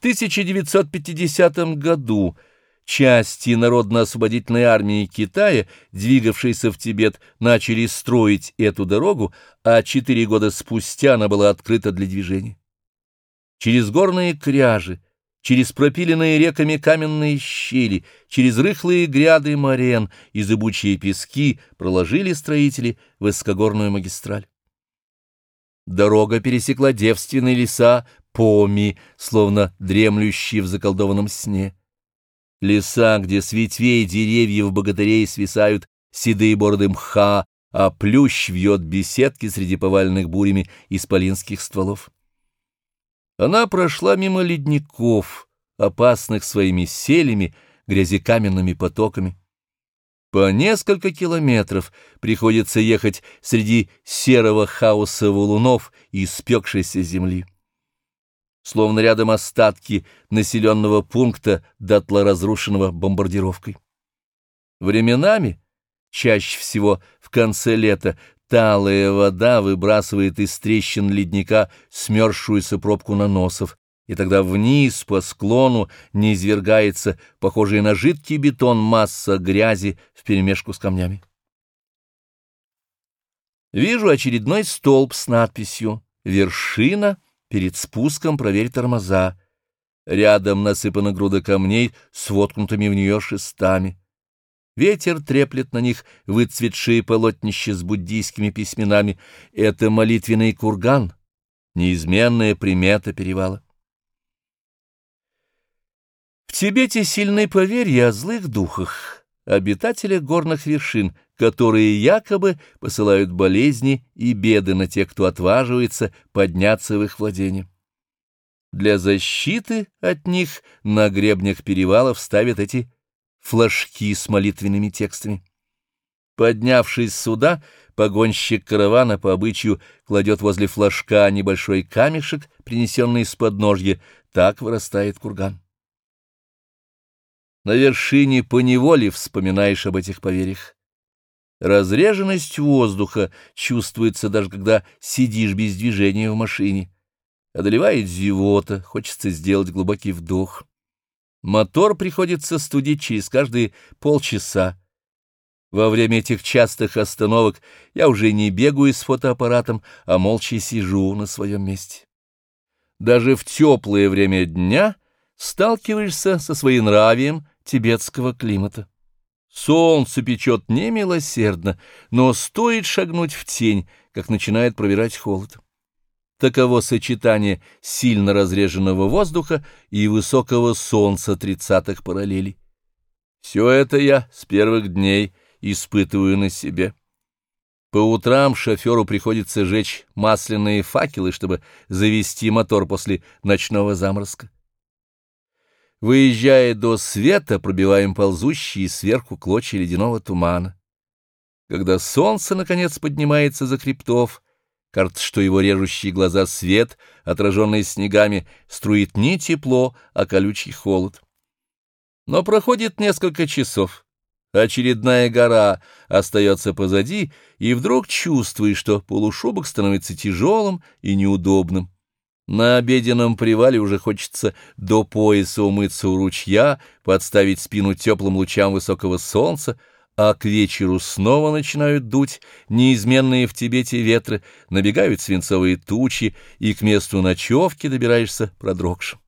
1950 году части Народно-освободительной армии Китая, двигавшиеся в Тибет, начали строить эту дорогу, а четыре года спустя она была открыта для движения. Через горные кряжи, через пропиленные реками каменные щели, через рыхлые гряды морен и зыбучие пески проложили строители высокогорную магистраль. Дорога пересекла девственные леса Поми, словно дремлющие в заколдованном сне. Леса, где с ветвей деревьев богатырей свисают седые бороды мха, а плющ вьет беседки среди поваленных бурями исполинских стволов. Она прошла мимо ледников, опасных своими селями, грязекаменными потоками. По несколько километров приходится ехать среди серого хаоса валунов и спекшейся земли. Словно рядом остатки населенного пункта, дотла разрушенного бомбардировкой. Временами, чаще всего в конце лета, талая вода выбрасывает из трещин ледника смерзшуюся пробку наносов, и тогда вниз по склону не извергается похожая на жидкий бетон масса грязи вперемешку с камнями. Вижу очередной столб с надписью «Вершина. Перед спуском проверь тормоза». Рядом насыпана груда камней с воткнутыми в нее шестами. Ветер треплет на них выцветшие полотнища с буддийскими письменами. Это молитвенный курган, неизменная примета перевала. В Тибете сильны поверья о злых духах, обитателях горных вершин, которые якобы посылают болезни и беды на тех, кто отваживается подняться в их владение. Для защиты от них на гребнях перевалов ставят эти флажки с молитвенными текстами. Поднявшись сюда, погонщик каравана по обычаю кладет возле флажка небольшой камешек, принесенный из подножья, так вырастает курган. На вершине поневоле вспоминаешь об этих поверьях. Разреженность воздуха чувствуется даже когда сидишь без движения в машине. Одолевает зевота, хочется сделать глубокий вдох. Мотор приходится студить через каждые полчаса. Во время этих частых остановок я уже не бегаю с фотоаппаратом, а молча сижу на своем месте. Даже в теплое время дня сталкиваешься со своенравием тибетского климата. Солнце печет немилосердно, но стоит шагнуть в тень, как начинает пробирать холод. Таково сочетание сильно разреженного воздуха и высокого солнца тридцатых параллелей. Все это я с первых дней испытываю на себе. По утрам шоферу приходится жечь масляные факелы, чтобы завести мотор после ночного заморозка. Выезжая до света, пробиваем ползущие сверху клочья ледяного тумана. Когда солнце, наконец, поднимается за хребтов, кажется, что его режущие глаза свет, отраженный снегами, струит не тепло, а колючий холод. Но проходит несколько часов. Очередная гора остается позади, и вдруг чувствуешь, что полушубок становится тяжелым и неудобным. На обеденном привале уже хочется до пояса умыться у ручья, подставить спину теплым лучам высокого солнца, а к вечеру снова начинают дуть неизменные в Тибете ветры, набегают свинцовые тучи, и к месту ночевки добираешься продрогшим.